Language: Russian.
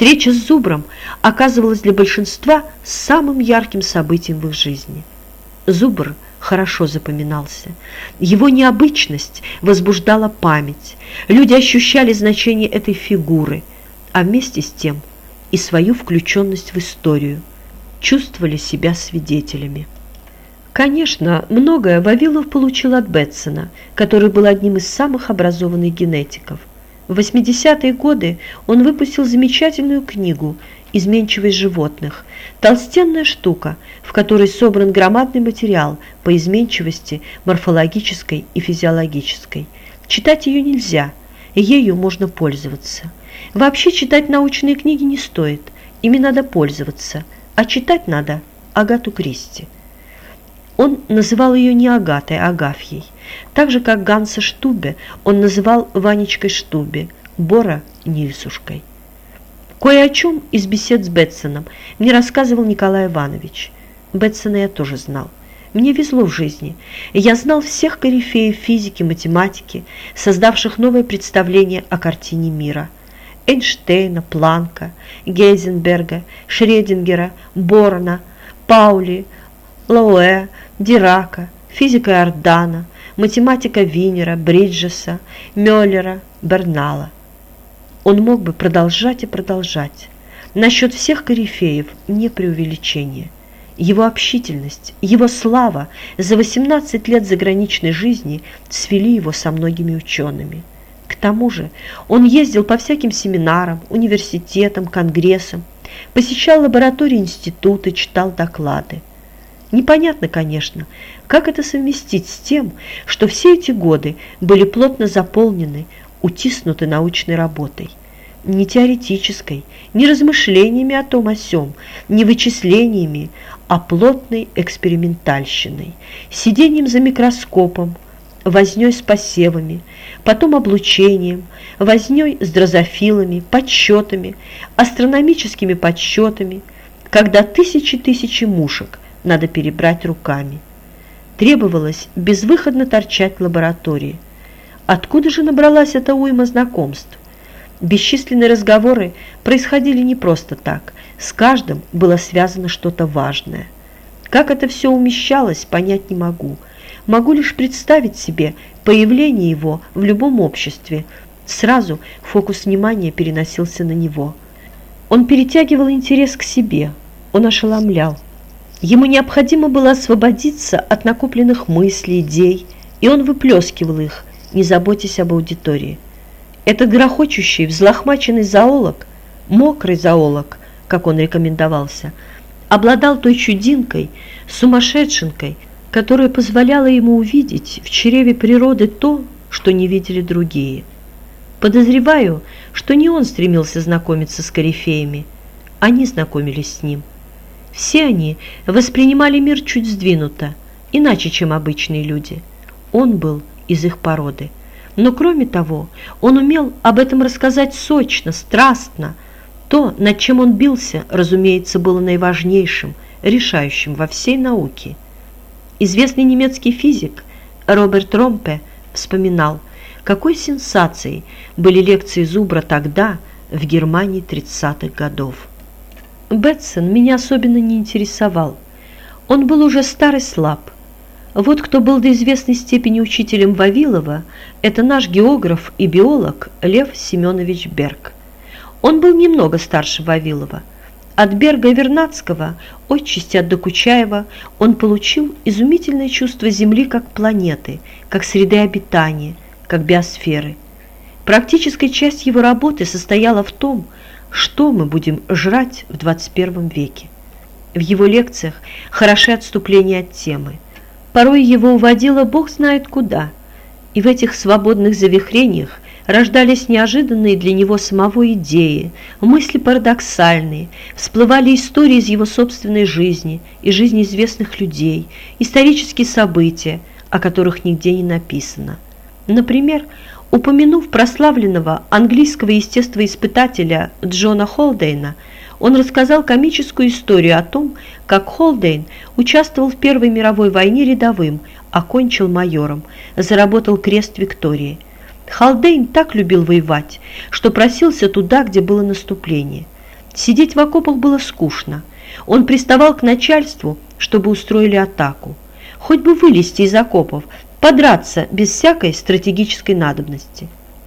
Встреча с Зубром оказывалась для большинства самым ярким событием в их жизни. Зубр хорошо запоминался. Его необычность возбуждала память. Люди ощущали значение этой фигуры, а вместе с тем и свою включенность в историю, чувствовали себя свидетелями. Конечно, многое Вавилов получил от Бетсона, который был одним из самых образованных генетиков. В 80-е годы он выпустил замечательную книгу «Изменчивость животных», толстенная штука, в которой собран громадный материал по изменчивости морфологической и физиологической. Читать ее нельзя, ею можно пользоваться. Вообще читать научные книги не стоит, ими надо пользоваться, а читать надо Агату Кристи. Он называл ее не Агатой, а Агафьей. Так же, как Ганса Штубе он называл Ванечкой Штубе, Бора Нильсушкой. Кое о чем из бесед с Бетсоном мне рассказывал Николай Иванович. Бетсона я тоже знал. Мне везло в жизни. Я знал всех корифеев физики, математики, создавших новое представление о картине мира. Эйнштейна, Планка, Гейзенберга, Шредингера, Борна, Паули, Лауэ, Дирака, физика Иордана, математика Винера, Бриджеса, Мюллера, Бернала. Он мог бы продолжать и продолжать. Насчет всех корифеев не преувеличение. Его общительность, его слава за 18 лет заграничной жизни свели его со многими учеными. К тому же он ездил по всяким семинарам, университетам, конгрессам, посещал лаборатории институты, читал доклады. Непонятно, конечно, как это совместить с тем, что все эти годы были плотно заполнены, утиснуты научной работой. Не теоретической, не размышлениями о том о сём, не вычислениями, а плотной экспериментальщиной, сидением за микроскопом, вознёй с посевами, потом облучением, вознёй с дрозофилами, подсчетами, астрономическими подсчетами, когда тысячи-тысячи мушек – надо перебрать руками. Требовалось безвыходно торчать в лаборатории. Откуда же набралась эта уйма знакомств? Бесчисленные разговоры происходили не просто так, с каждым было связано что-то важное. Как это все умещалось, понять не могу. Могу лишь представить себе появление его в любом обществе. Сразу фокус внимания переносился на него. Он перетягивал интерес к себе, он ошеломлял. Ему необходимо было освободиться от накопленных мыслей, идей, и он выплескивал их, не заботясь об аудитории. Этот грохочущий, взлохмаченный зоолог, мокрый зоолог, как он рекомендовался, обладал той чудинкой, сумасшедшенкой, которая позволяла ему увидеть в чреве природы то, что не видели другие. Подозреваю, что не он стремился знакомиться с корифеями, они знакомились с ним. Все они воспринимали мир чуть сдвинуто, иначе, чем обычные люди. Он был из их породы. Но кроме того, он умел об этом рассказать сочно, страстно. То, над чем он бился, разумеется, было наиважнейшим, решающим во всей науке. Известный немецкий физик Роберт Ромпе вспоминал, какой сенсацией были лекции Зубра тогда, в Германии 30-х годов. Бетсон меня особенно не интересовал. Он был уже старый слаб. Вот кто был до известной степени учителем Вавилова, это наш географ и биолог Лев Семенович Берг. Он был немного старше Вавилова. От Берга Вернадского, отчасти от Докучаева, он получил изумительное чувство Земли как планеты, как среды обитания, как биосферы. Практическая часть его работы состояла в том, что мы будем жрать в 21 веке. В его лекциях хороши отступления от темы. Порой его уводило бог знает куда, и в этих свободных завихрениях рождались неожиданные для него самого идеи, мысли парадоксальные, всплывали истории из его собственной жизни и жизни известных людей, исторические события, о которых нигде не написано. Например, Упомянув прославленного английского естествоиспытателя Джона Холдейна, он рассказал комическую историю о том, как Холдейн участвовал в Первой мировой войне рядовым, окончил майором, заработал крест Виктории. Холдейн так любил воевать, что просился туда, где было наступление. Сидеть в окопах было скучно. Он приставал к начальству, чтобы устроили атаку. Хоть бы вылезти из окопов, подраться без всякой стратегической надобности –